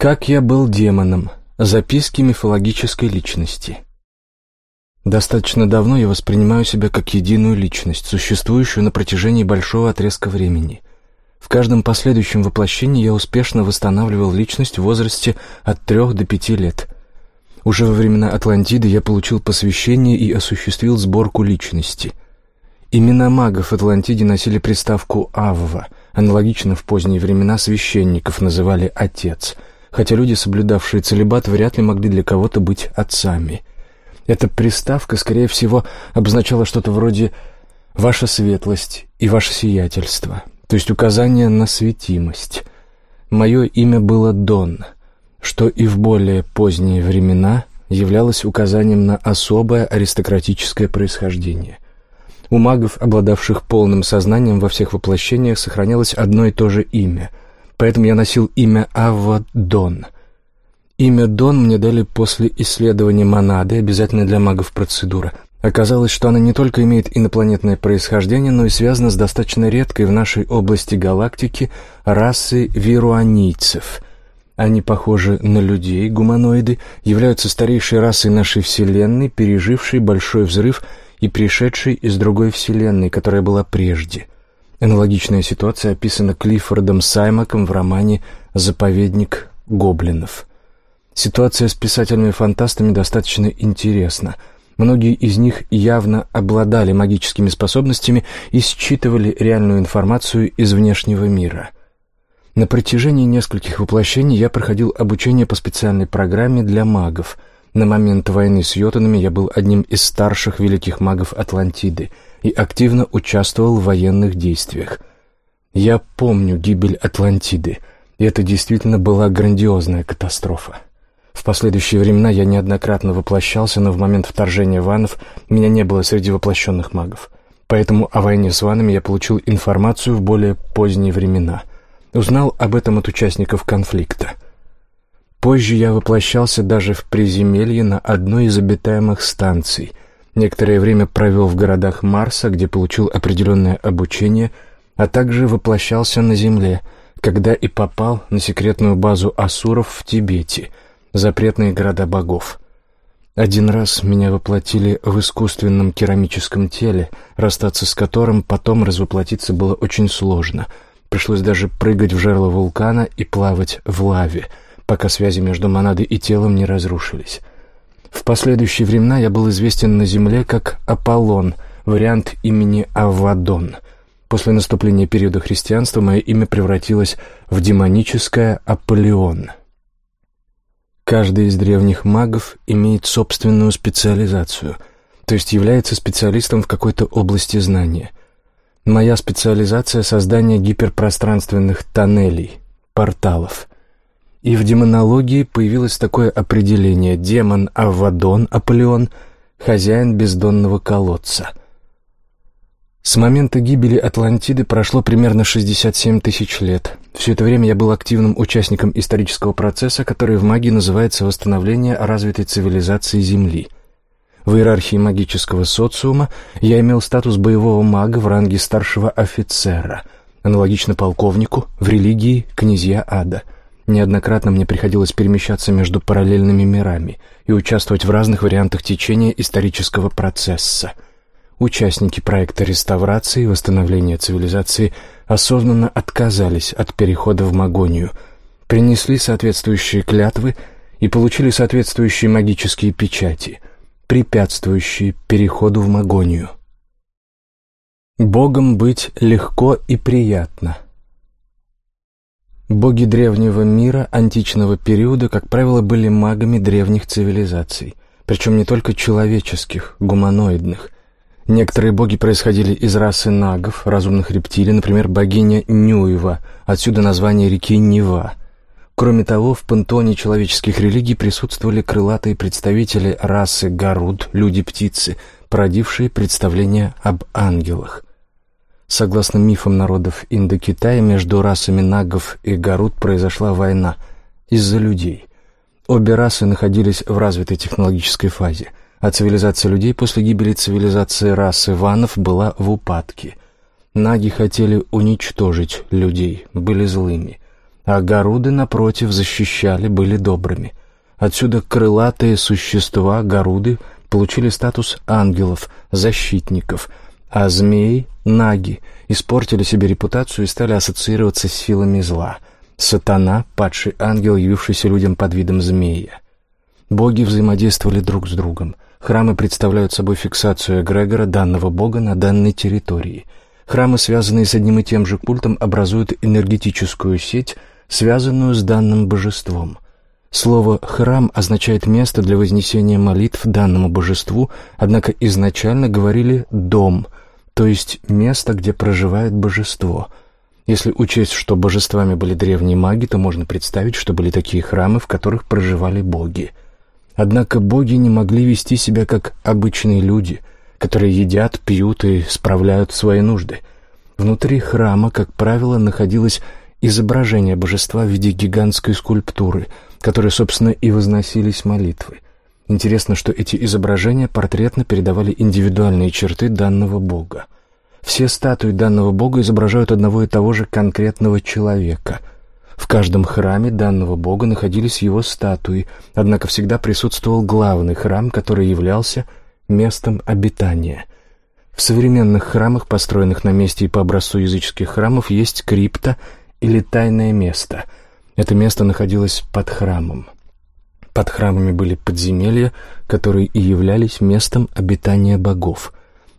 Как я был демоном. Записки мифологической личности. Достаточно давно я воспринимаю себя как единую личность, существующую на протяжении большого отрезка времени. В каждом последующем воплощении я успешно восстанавливал личность в возрасте от трех до пяти лет. Уже во времена Атлантиды я получил посвящение и осуществил сборку личности. Имена магов Атлантиде носили приставку «Авва», аналогично в поздние времена священников называли «Отец», хотя люди, соблюдавшие целебат, вряд ли могли для кого-то быть отцами. Эта приставка, скорее всего, обозначала что-то вроде «ваша светлость» и «ваше сиятельство», то есть указание на светимость. Мое имя было Дон, что и в более поздние времена являлось указанием на особое аристократическое происхождение. У магов, обладавших полным сознанием во всех воплощениях, сохранялось одно и то же имя — поэтому я носил имя Авадон. Имя Дон мне дали после исследования монады, обязательно для магов процедура. Оказалось, что она не только имеет инопланетное происхождение, но и связана с достаточно редкой в нашей области галактики расой вируанийцев. Они похожи на людей, гуманоиды, являются старейшей расой нашей Вселенной, пережившей большой взрыв и пришедшей из другой Вселенной, которая была прежде — Аналогичная ситуация описана Клиффордом Саймаком в романе «Заповедник гоблинов». Ситуация с писателями-фантастами достаточно интересна. Многие из них явно обладали магическими способностями и считывали реальную информацию из внешнего мира. На протяжении нескольких воплощений я проходил обучение по специальной программе для магов. На момент войны с йотунами я был одним из старших великих магов Атлантиды — и активно участвовал в военных действиях. Я помню гибель Атлантиды, и это действительно была грандиозная катастрофа. В последующие времена я неоднократно воплощался, но в момент вторжения ванов меня не было среди воплощенных магов. Поэтому о войне с ванами я получил информацию в более поздние времена. Узнал об этом от участников конфликта. Позже я воплощался даже в приземелье на одной из обитаемых станций — Некоторое время провел в городах Марса, где получил определенное обучение, а также воплощался на Земле, когда и попал на секретную базу асуров в Тибете, запретные города богов. Один раз меня воплотили в искусственном керамическом теле, расстаться с которым потом развоплотиться было очень сложно. Пришлось даже прыгать в жерло вулкана и плавать в лаве, пока связи между монадой и телом не разрушились. В последующие времена я был известен на Земле как Аполлон, вариант имени Авадон. После наступления периода христианства мое имя превратилось в демоническое Аполеон. Каждый из древних магов имеет собственную специализацию, то есть является специалистом в какой-то области знания. Моя специализация — создание гиперпространственных тоннелей, порталов — и в демонологии появилось такое определение «демон Аввадон Аполеон, хозяин бездонного колодца». С момента гибели Атлантиды прошло примерно 67 тысяч лет. Все это время я был активным участником исторического процесса, который в магии называется восстановление развитой цивилизации Земли. В иерархии магического социума я имел статус боевого мага в ранге старшего офицера, аналогично полковнику в религии князья ада – Неоднократно мне приходилось перемещаться между параллельными мирами и участвовать в разных вариантах течения исторического процесса. Участники проекта реставрации и восстановления цивилизации осознанно отказались от перехода в Магонию, принесли соответствующие клятвы и получили соответствующие магические печати, препятствующие переходу в Магонию. Богом быть легко и приятно — Боги древнего мира, античного периода, как правило, были магами древних цивилизаций, причем не только человеческих, гуманоидных. Некоторые боги происходили из расы нагов, разумных рептилий, например, богиня Нюева, отсюда название реки Нева. Кроме того, в пантеоне человеческих религий присутствовали крылатые представители расы Гаруд, люди-птицы, породившие представления об ангелах. Согласно мифам народов Индокитая, между расами нагов и гарут произошла война из-за людей. Обе расы находились в развитой технологической фазе, а цивилизация людей после гибели цивилизации расы ванов была в упадке. Наги хотели уничтожить людей, были злыми. а горуды, напротив, защищали, были добрыми. Отсюда крылатые существа, горуды, получили статус ангелов, защитников, а змеи, наги, испортили себе репутацию и стали ассоциироваться с силами зла. Сатана, падший ангел, явившийся людям под видом змея. Боги взаимодействовали друг с другом. Храмы представляют собой фиксацию эгрегора данного бога на данной территории. Храмы, связанные с одним и тем же культом, образуют энергетическую сеть, связанную с данным божеством. Слово «храм» означает место для вознесения молитв данному божеству, однако изначально говорили «дом», то есть место, где проживает божество. Если учесть, что божествами были древние маги, то можно представить, что были такие храмы, в которых проживали боги. Однако боги не могли вести себя как обычные люди, которые едят, пьют и справляют свои нужды. Внутри храма, как правило, находилось изображение божества в виде гигантской скульптуры, которой, собственно, и возносились молитвы. Интересно, что эти изображения портретно передавали индивидуальные черты данного бога. Все статуи данного бога изображают одного и того же конкретного человека. В каждом храме данного бога находились его статуи, однако всегда присутствовал главный храм, который являлся местом обитания. В современных храмах, построенных на месте и по образцу языческих храмов, есть крипта или тайное место. Это место находилось под храмом. Под храмами были подземелья, которые и являлись местом обитания богов.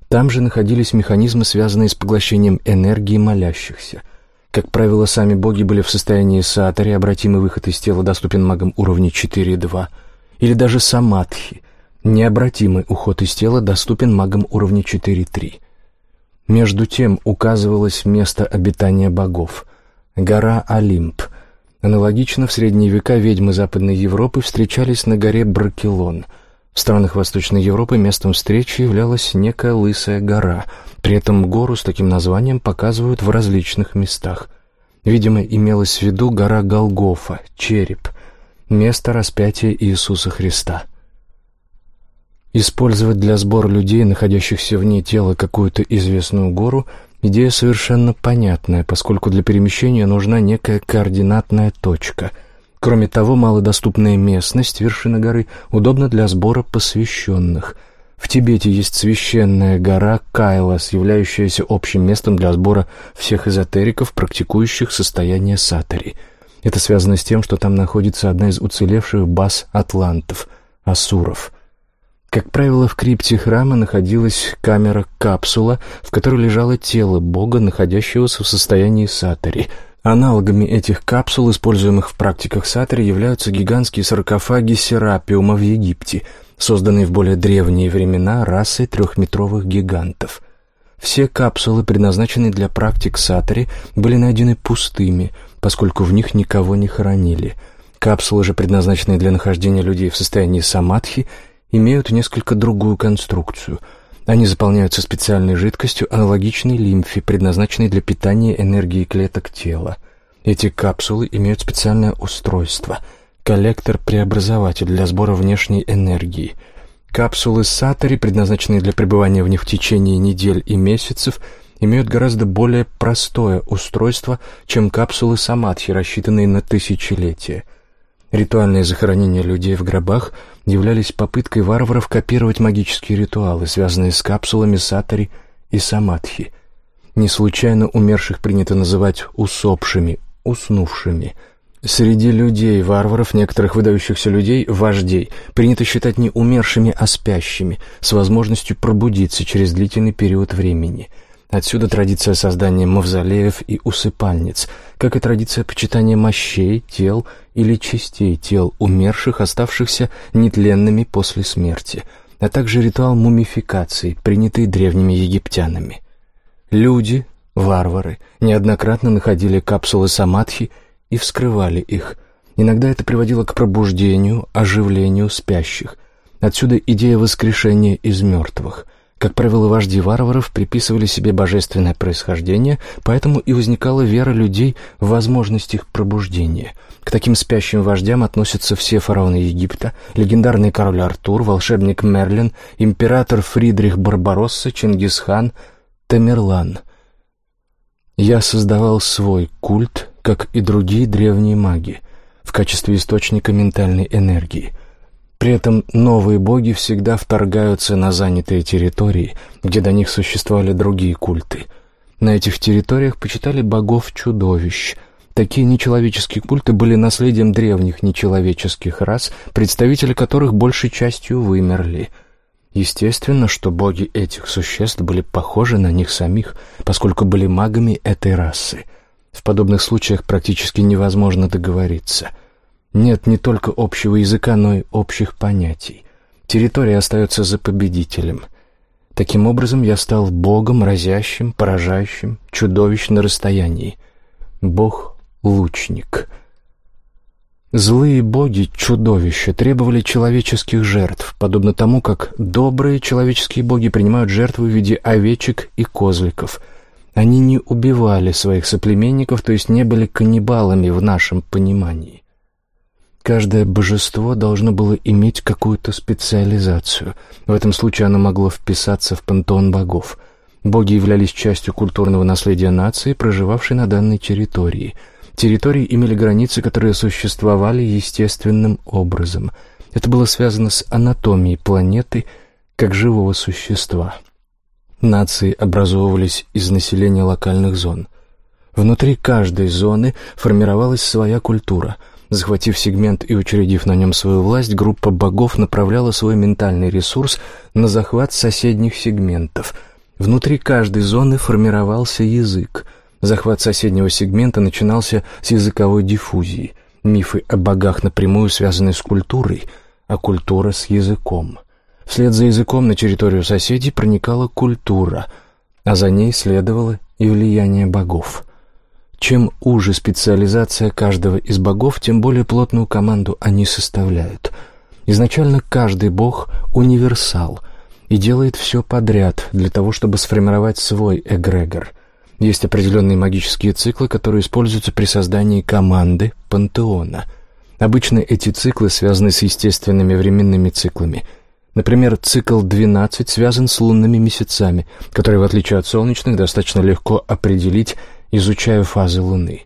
Там же находились механизмы, связанные с поглощением энергии молящихся. Как правило, сами боги были в состоянии саатари, обратимый выход из тела доступен магам уровня 4.2, или даже самадхи, необратимый уход из тела доступен магам уровня 4.3. Между тем указывалось место обитания богов — Гора Олимп. Аналогично в средние века ведьмы Западной Европы встречались на горе Бракелон. В странах Восточной Европы местом встречи являлась некая лысая гора. При этом гору с таким названием показывают в различных местах. Видимо, имелась в виду гора Голгофа, череп, место распятия Иисуса Христа. Использовать для сбора людей, находящихся вне тела, какую-то известную гору – Идея совершенно понятная, поскольку для перемещения нужна некая координатная точка. Кроме того, малодоступная местность, вершина горы, удобна для сбора посвященных. В Тибете есть священная гора Кайлас, являющаяся общим местом для сбора всех эзотериков, практикующих состояние сатари. Это связано с тем, что там находится одна из уцелевших баз атлантов – асуров – как правило, в крипте храма находилась камера-капсула, в которой лежало тело бога, находящегося в состоянии сатари. Аналогами этих капсул, используемых в практиках сатари, являются гигантские саркофаги Серапиума в Египте, созданные в более древние времена расой трехметровых гигантов. Все капсулы, предназначенные для практик сатари, были найдены пустыми, поскольку в них никого не хоронили. Капсулы же, предназначенные для нахождения людей в состоянии самадхи, имеют несколько другую конструкцию. Они заполняются специальной жидкостью, аналогичной лимфе, предназначенной для питания энергии клеток тела. Эти капсулы имеют специальное устройство – коллектор-преобразователь для сбора внешней энергии. Капсулы сатори, предназначенные для пребывания в них в течение недель и месяцев, имеют гораздо более простое устройство, чем капсулы самадхи, рассчитанные на тысячелетия – Ритуальные захоронения людей в гробах являлись попыткой варваров копировать магические ритуалы, связанные с капсулами сатари и самадхи. Не случайно умерших принято называть усопшими, уснувшими. Среди людей, варваров, некоторых выдающихся людей, вождей, принято считать не умершими, а спящими, с возможностью пробудиться через длительный период времени – Отсюда традиция создания мавзолеев и усыпальниц, как и традиция почитания мощей, тел или частей тел умерших, оставшихся нетленными после смерти, а также ритуал мумификации, принятый древними египтянами. Люди, варвары, неоднократно находили капсулы самадхи и вскрывали их. Иногда это приводило к пробуждению, оживлению спящих. Отсюда идея воскрешения из мертвых – как правило, вожди варваров приписывали себе божественное происхождение, поэтому и возникала вера людей в возможность их пробуждения. К таким спящим вождям относятся все фараоны Египта, легендарный король Артур, волшебник Мерлин, император Фридрих Барбаросса, Чингисхан, Тамерлан. Я создавал свой культ как и другие древние маги, в качестве источника ментальной энергии. При этом новые боги всегда вторгаются на занятые территории, где до них существовали другие культы. На этих территориях почитали богов-чудовищ – Такие нечеловеческие культы были наследием древних нечеловеческих рас, представители которых большей частью вымерли. Естественно, что боги этих существ были похожи на них самих, поскольку были магами этой расы. В подобных случаях практически невозможно договориться. Нет не только общего языка, но и общих понятий. Территория остается за победителем. Таким образом, я стал богом, разящим, поражающим, чудовищ на расстоянии. Бог лучник. Злые боги, чудовища, требовали человеческих жертв, подобно тому, как добрые человеческие боги принимают жертвы в виде овечек и козликов. Они не убивали своих соплеменников, то есть не были каннибалами в нашем понимании. Каждое божество должно было иметь какую-то специализацию. В этом случае оно могло вписаться в пантеон богов. Боги являлись частью культурного наследия нации, проживавшей на данной территории – Территории имели границы, которые существовали естественным образом. Это было связано с анатомией планеты как живого существа. Нации образовывались из населения локальных зон. Внутри каждой зоны формировалась своя культура. Захватив сегмент и учредив на нем свою власть, группа богов направляла свой ментальный ресурс на захват соседних сегментов. Внутри каждой зоны формировался язык — Захват соседнего сегмента начинался с языковой диффузии. Мифы о богах напрямую связаны с культурой, а культура с языком. Вслед за языком на территорию соседей проникала культура, а за ней следовало и влияние богов. Чем уже специализация каждого из богов, тем более плотную команду они составляют. Изначально каждый бог — универсал и делает все подряд для того, чтобы сформировать свой эгрегор — есть определенные магические циклы, которые используются при создании команды пантеона. Обычно эти циклы связаны с естественными временными циклами. Например, цикл 12 связан с лунными месяцами, которые, в отличие от солнечных, достаточно легко определить, изучая фазы Луны.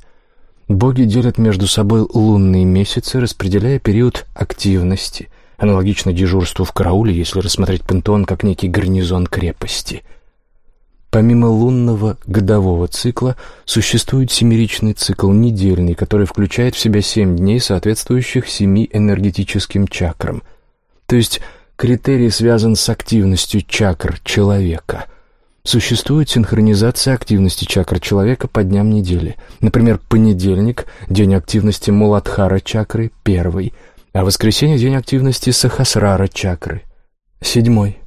Боги делят между собой лунные месяцы, распределяя период активности, аналогично дежурству в карауле, если рассмотреть пантеон как некий гарнизон крепости – Помимо лунного годового цикла существует семеричный цикл недельный, который включает в себя семь дней, соответствующих семи энергетическим чакрам. То есть критерий связан с активностью чакр человека. Существует синхронизация активности чакр человека по дням недели. Например, понедельник – день активности Муладхара чакры, первый, а воскресенье – день активности Сахасрара чакры, седьмой.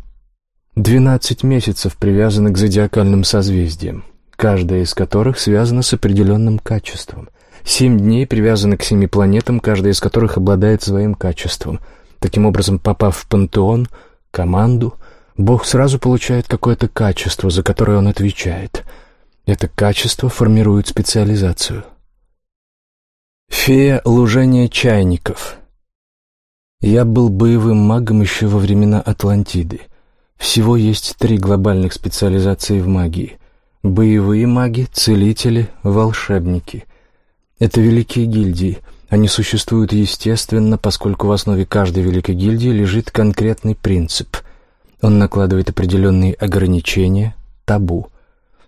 Двенадцать месяцев привязаны к зодиакальным созвездиям, каждая из которых связана с определенным качеством. Семь дней привязаны к семи планетам, каждая из которых обладает своим качеством. Таким образом, попав в пантеон, команду, Бог сразу получает какое-то качество, за которое он отвечает. Это качество формирует специализацию. Фея лужения чайников. Я был боевым магом еще во времена Атлантиды — всего есть три глобальных специализации в магии. Боевые маги, целители, волшебники. Это великие гильдии. Они существуют естественно, поскольку в основе каждой великой гильдии лежит конкретный принцип. Он накладывает определенные ограничения, табу.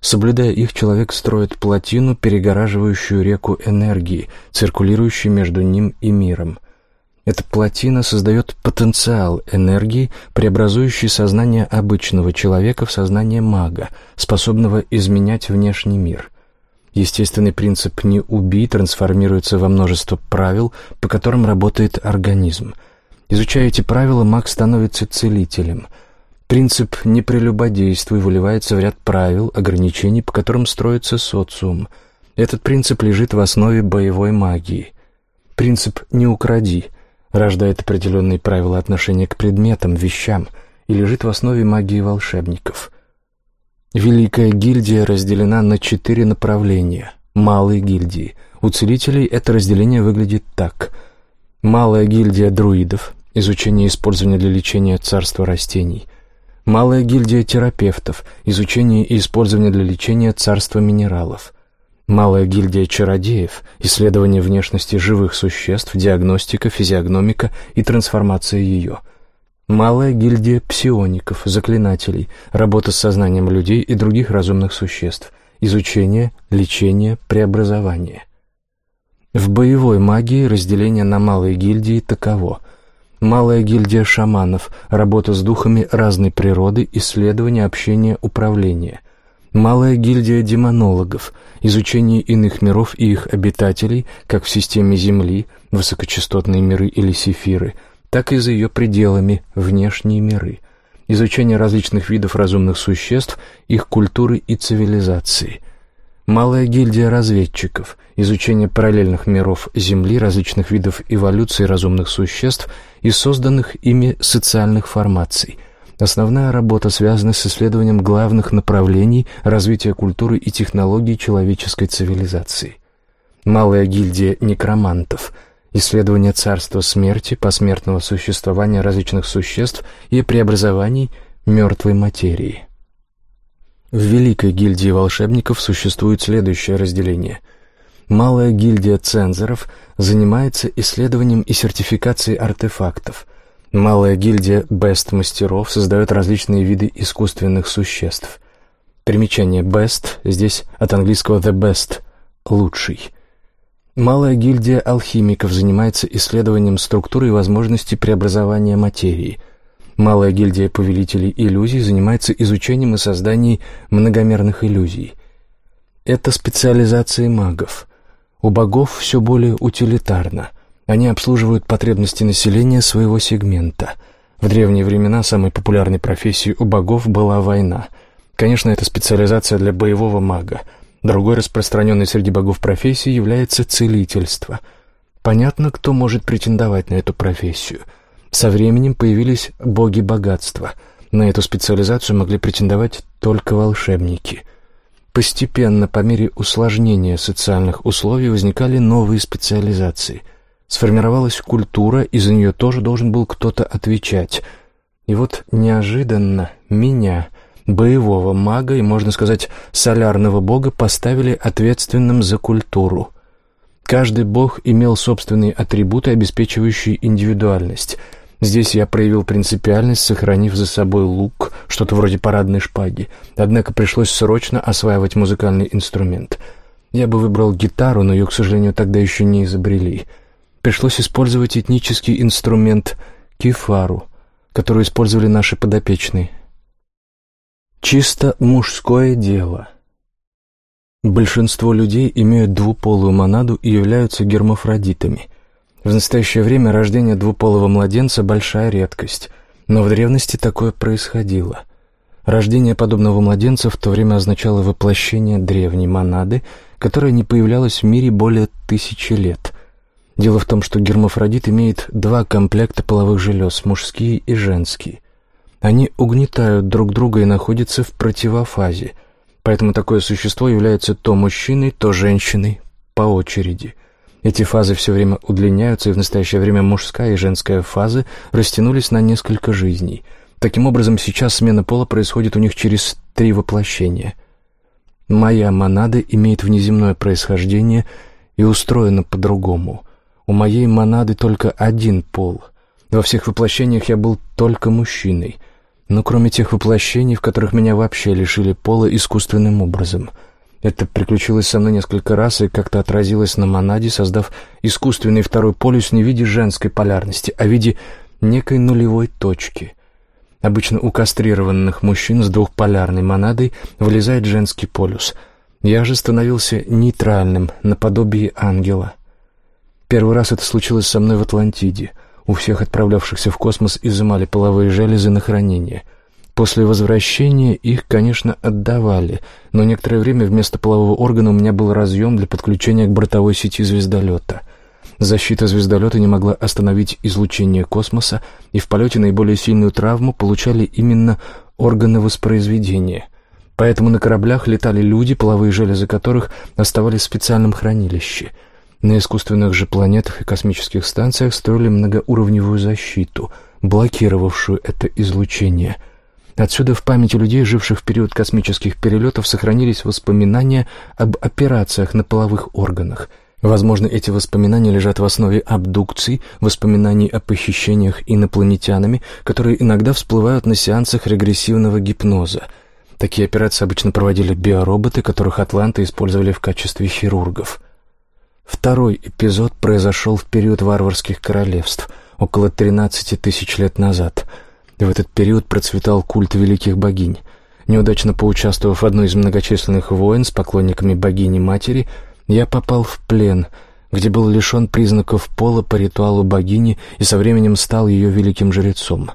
Соблюдая их, человек строит плотину, перегораживающую реку энергии, циркулирующую между ним и миром – эта плотина создает потенциал энергии, преобразующий сознание обычного человека в сознание мага, способного изменять внешний мир. Естественный принцип «не убий» трансформируется во множество правил, по которым работает организм. Изучая эти правила, маг становится целителем. Принцип «не прелюбодействуй» выливается в ряд правил, ограничений, по которым строится социум. Этот принцип лежит в основе боевой магии. Принцип «не укради» — рождает определенные правила отношения к предметам, вещам и лежит в основе магии волшебников. Великая гильдия разделена на четыре направления. Малые гильдии. У целителей это разделение выглядит так. Малая гильдия друидов, изучение и использование для лечения царства растений. Малая гильдия терапевтов, изучение и использование для лечения царства минералов. Малая гильдия чародеев, исследование внешности живых существ, диагностика, физиогномика и трансформация ее. Малая гильдия псиоников, заклинателей, работа с сознанием людей и других разумных существ, изучение, лечение, преобразование. В боевой магии разделение на малые гильдии таково. Малая гильдия шаманов, работа с духами разной природы, исследование, общение, управление – Малая гильдия демонологов, изучение иных миров и их обитателей, как в системе Земли, высокочастотные миры или сефиры, так и за ее пределами, внешние миры, изучение различных видов разумных существ, их культуры и цивилизации. Малая гильдия разведчиков, изучение параллельных миров Земли, различных видов эволюции разумных существ и созданных ими социальных формаций – Основная работа связана с исследованием главных направлений развития культуры и технологий человеческой цивилизации. Малая гильдия некромантов – исследование царства смерти, посмертного существования различных существ и преобразований мертвой материи. В Великой гильдии волшебников существует следующее разделение. Малая гильдия цензоров занимается исследованием и сертификацией артефактов – Малая гильдия бест-мастеров создает различные виды искусственных существ. Примечание «best» здесь от английского «the best» — «лучший». Малая гильдия алхимиков занимается исследованием структуры и возможностей преобразования материи. Малая гильдия повелителей иллюзий занимается изучением и созданием многомерных иллюзий. Это специализации магов. У богов все более утилитарно — они обслуживают потребности населения своего сегмента. В древние времена самой популярной профессией у богов была война. Конечно, это специализация для боевого мага. Другой распространенной среди богов профессией является целительство. Понятно, кто может претендовать на эту профессию. Со временем появились боги богатства. На эту специализацию могли претендовать только волшебники. Постепенно, по мере усложнения социальных условий, возникали новые специализации – Сформировалась культура, и за нее тоже должен был кто-то отвечать. И вот неожиданно меня, боевого мага и, можно сказать, солярного бога, поставили ответственным за культуру. Каждый бог имел собственные атрибуты, обеспечивающие индивидуальность. Здесь я проявил принципиальность, сохранив за собой лук, что-то вроде парадной шпаги. Однако пришлось срочно осваивать музыкальный инструмент. Я бы выбрал гитару, но ее, к сожалению, тогда еще не изобрели — пришлось использовать этнический инструмент кифару, который использовали наши подопечные. Чисто мужское дело. Большинство людей имеют двуполую монаду и являются гермафродитами. В настоящее время рождение двуполого младенца – большая редкость, но в древности такое происходило. Рождение подобного младенца в то время означало воплощение древней монады, которая не появлялась в мире более тысячи лет – Дело в том, что гермафродит имеет два комплекта половых желез, мужские и женские. Они угнетают друг друга и находятся в противофазе, поэтому такое существо является то мужчиной, то женщиной по очереди. Эти фазы все время удлиняются, и в настоящее время мужская и женская фазы растянулись на несколько жизней. Таким образом, сейчас смена пола происходит у них через три воплощения. Моя монада имеет внеземное происхождение и устроена по-другому. У моей монады только один пол. Во всех воплощениях я был только мужчиной. Но кроме тех воплощений, в которых меня вообще лишили пола искусственным образом. Это приключилось со мной несколько раз и как-то отразилось на монаде, создав искусственный второй полюс не в виде женской полярности, а в виде некой нулевой точки. Обычно у кастрированных мужчин с двухполярной монадой вылезает женский полюс. Я же становился нейтральным, наподобие ангела. Первый раз это случилось со мной в Атлантиде. У всех отправлявшихся в космос изымали половые железы на хранение. После возвращения их, конечно, отдавали, но некоторое время вместо полового органа у меня был разъем для подключения к бортовой сети звездолета. Защита звездолета не могла остановить излучение космоса, и в полете наиболее сильную травму получали именно органы воспроизведения. Поэтому на кораблях летали люди, половые железы которых оставались в специальном хранилище — на искусственных же планетах и космических станциях строили многоуровневую защиту, блокировавшую это излучение. Отсюда в памяти людей, живших в период космических перелетов, сохранились воспоминания об операциях на половых органах. Возможно, эти воспоминания лежат в основе абдукций, воспоминаний о похищениях инопланетянами, которые иногда всплывают на сеансах регрессивного гипноза. Такие операции обычно проводили биороботы, которых атланты использовали в качестве хирургов. Второй эпизод произошел в период варварских королевств, около 13 тысяч лет назад – в этот период процветал культ великих богинь. Неудачно поучаствовав в одной из многочисленных войн с поклонниками богини-матери, я попал в плен, где был лишен признаков пола по ритуалу богини и со временем стал ее великим жрецом.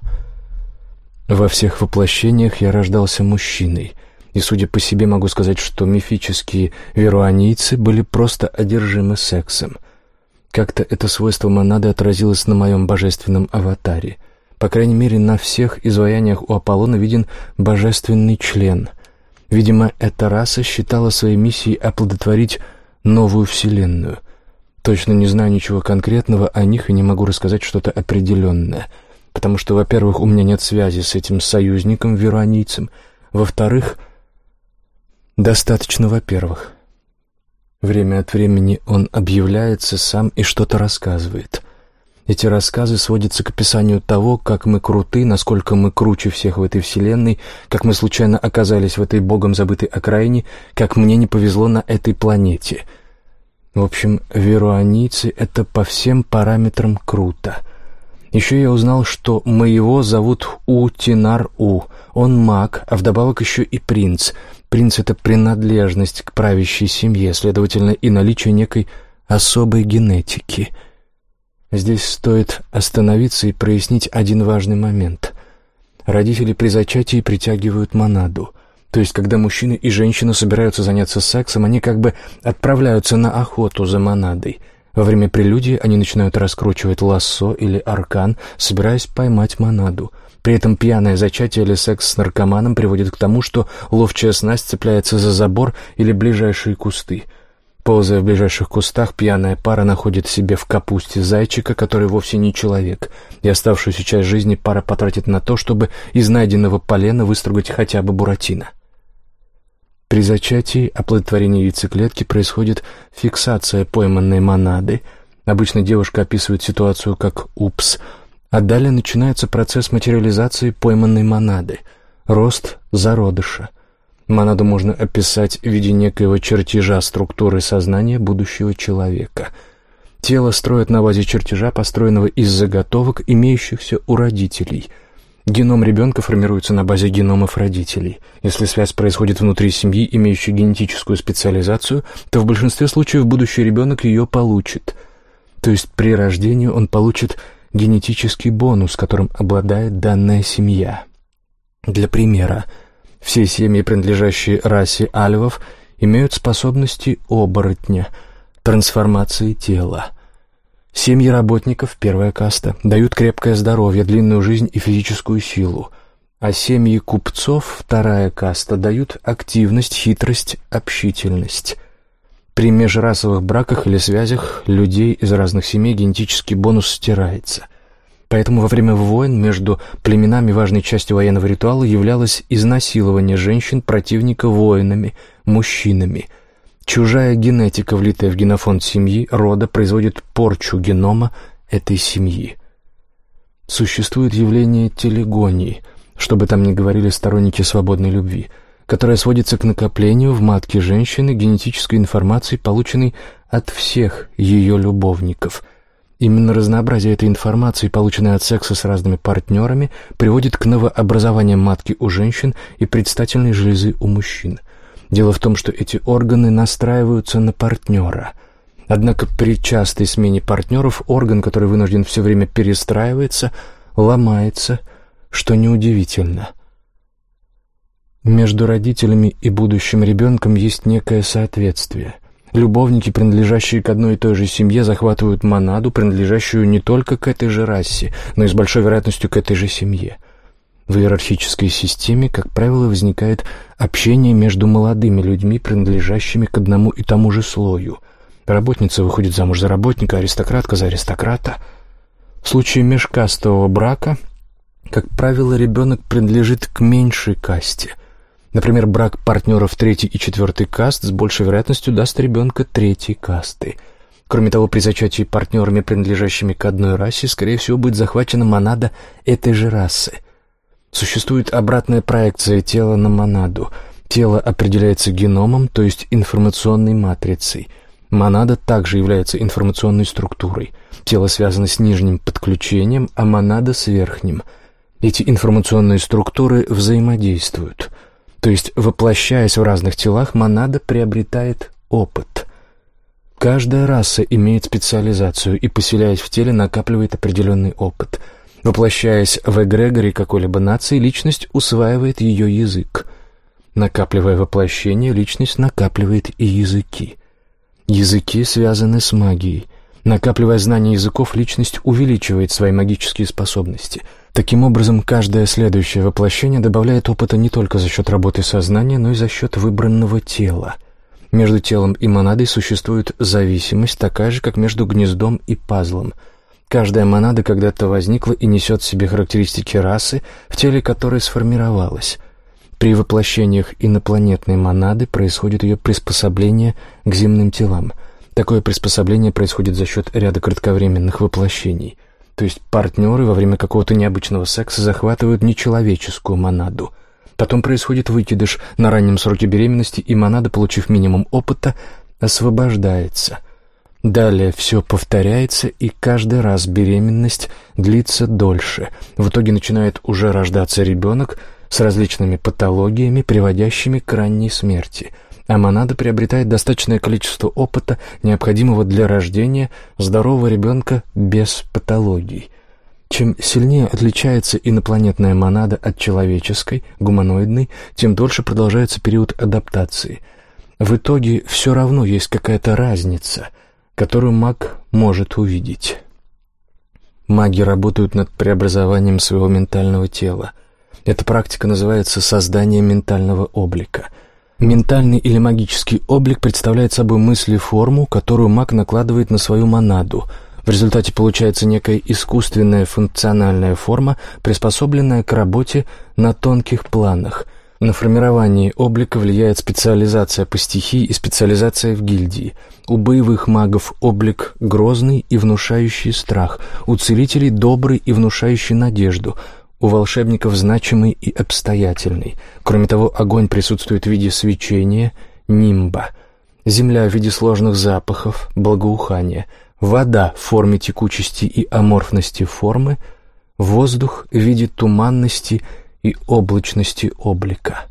Во всех воплощениях я рождался мужчиной, и, судя по себе, могу сказать, что мифические веруанийцы были просто одержимы сексом. Как-то это свойство монады отразилось на моем божественном аватаре — по крайней мере, на всех изваяниях у Аполлона виден божественный член. Видимо, эта раса считала своей миссией оплодотворить новую вселенную. Точно не знаю ничего конкретного о них и не могу рассказать что-то определенное, потому что, во-первых, у меня нет связи с этим союзником, веронийцем, во-вторых, достаточно во-первых. Время от времени он объявляется сам и что-то рассказывает — эти рассказы сводятся к описанию того, как мы круты, насколько мы круче всех в этой вселенной, как мы случайно оказались в этой богом забытой окраине, как мне не повезло на этой планете. В общем, веруанийцы — это по всем параметрам круто. Еще я узнал, что моего зовут У-Тинар-У. Он маг, а вдобавок еще и принц. Принц — это принадлежность к правящей семье, следовательно, и наличие некой особой генетики — Здесь стоит остановиться и прояснить один важный момент. Родители при зачатии притягивают монаду. То есть, когда мужчина и женщина собираются заняться сексом, они как бы отправляются на охоту за монадой. Во время прелюдии они начинают раскручивать лассо или аркан, собираясь поймать монаду. При этом пьяное зачатие или секс с наркоманом приводит к тому, что ловчая снасть цепляется за забор или ближайшие кусты – Ползая в ближайших кустах, пьяная пара находит себе в капусте зайчика, который вовсе не человек, и оставшуюся часть жизни пара потратит на то, чтобы из найденного полена выстругать хотя бы буратино. При зачатии оплодотворения яйцеклетки происходит фиксация пойманной монады. Обычно девушка описывает ситуацию как «упс», а далее начинается процесс материализации пойманной монады, рост зародыша — Монаду можно описать в виде некоего чертежа структуры сознания будущего человека. Тело строят на базе чертежа, построенного из заготовок, имеющихся у родителей. Геном ребенка формируется на базе геномов родителей. Если связь происходит внутри семьи, имеющей генетическую специализацию, то в большинстве случаев будущий ребенок ее получит. То есть при рождении он получит генетический бонус, которым обладает данная семья. Для примера – все семьи, принадлежащие расе альвов, имеют способности оборотня, трансформации тела. Семьи работников, первая каста, дают крепкое здоровье, длинную жизнь и физическую силу, а семьи купцов, вторая каста, дают активность, хитрость, общительность. При межрасовых браках или связях людей из разных семей генетический бонус стирается. Поэтому во время войн между племенами важной частью военного ритуала являлось изнасилование женщин противника воинами, мужчинами. Чужая генетика, влитая в генофонд семьи, рода, производит порчу генома этой семьи. Существует явление телегонии, что бы там ни говорили сторонники свободной любви, которая сводится к накоплению в матке женщины генетической информации, полученной от всех ее любовников – Именно разнообразие этой информации, полученной от секса с разными партнерами, приводит к новообразованиям матки у женщин и предстательной железы у мужчин. Дело в том, что эти органы настраиваются на партнера. Однако при частой смене партнеров орган, который вынужден все время перестраиваться, ломается, что неудивительно. Между родителями и будущим ребенком есть некое соответствие – Любовники, принадлежащие к одной и той же семье, захватывают монаду, принадлежащую не только к этой же расе, но и с большой вероятностью к этой же семье. В иерархической системе, как правило, возникает общение между молодыми людьми, принадлежащими к одному и тому же слою. Работница выходит замуж за работника, аристократка за аристократа. В случае межкастового брака Как правило, ребенок принадлежит к меньшей касте. Например, брак партнеров третьей и четвертой каст с большей вероятностью даст ребенка третьей касты. Кроме того, при зачатии партнерами, принадлежащими к одной расе, скорее всего, будет захвачена монада этой же расы. Существует обратная проекция тела на монаду. Тело определяется геномом, то есть информационной матрицей. Монада также является информационной структурой. Тело связано с нижним подключением, а монада с верхним. Эти информационные структуры взаимодействуют. То есть, воплощаясь в разных телах, монада приобретает опыт. Каждая раса имеет специализацию и, поселяясь в теле, накапливает определенный опыт – Воплощаясь в эгрегоре какой-либо нации, личность усваивает ее язык. Накапливая воплощение, личность накапливает и языки. Языки связаны с магией. Накапливая знания языков, личность увеличивает свои магические способности. Таким образом, каждое следующее воплощение добавляет опыта не только за счет работы сознания, но и за счет выбранного тела. Между телом и монадой существует зависимость, такая же, как между гнездом и пазлом – Каждая монада когда-то возникла и несет в себе характеристики расы, в теле которой сформировалась. При воплощениях инопланетной монады происходит ее приспособление к земным телам. Такое приспособление происходит за счет ряда кратковременных воплощений. То есть партнеры во время какого-то необычного секса захватывают нечеловеческую монаду. Потом происходит выкидыш на раннем сроке беременности, и монада, получив минимум опыта, освобождается – Далее все повторяется, и каждый раз беременность длится дольше. В итоге начинает уже рождаться ребенок с различными патологиями, приводящими к ранней смерти. А монада приобретает достаточное количество опыта, необходимого для рождения здорового ребенка без патологий. Чем сильнее отличается инопланетная монада от человеческой, гуманоидной, тем дольше продолжается период адаптации. В итоге все равно есть какая-то разница – которую маг может увидеть. Маги работают над преобразованием своего ментального тела. Эта практика называется создание ментального облика. Ментальный или магический облик представляет собой мысли-форму, которую маг накладывает на свою монаду. В результате получается некая искусственная функциональная форма, приспособленная к работе на тонких планах. На формирование облика влияет специализация по стихии и специализация в гильдии. У боевых магов облик грозный и внушающий страх, у целителей добрый и внушающий надежду, у волшебников значимый и обстоятельный. Кроме того, огонь присутствует в виде свечения, нимба, земля в виде сложных запахов, благоухания, вода в форме текучести и аморфности формы, воздух в виде туманности и облачности облика.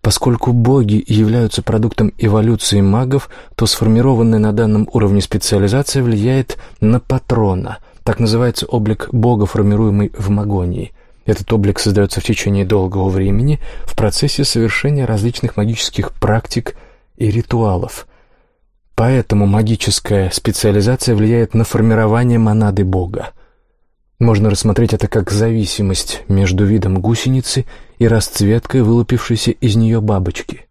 Поскольку боги являются продуктом эволюции магов, то сформированная на данном уровне специализация влияет на патрона. Так называется облик бога, формируемый в магонии. Этот облик создается в течение долгого времени в процессе совершения различных магических практик и ритуалов. Поэтому магическая специализация влияет на формирование монады бога. Можно рассмотреть это как зависимость между видом гусеницы и расцветкой вылупившейся из нее бабочки.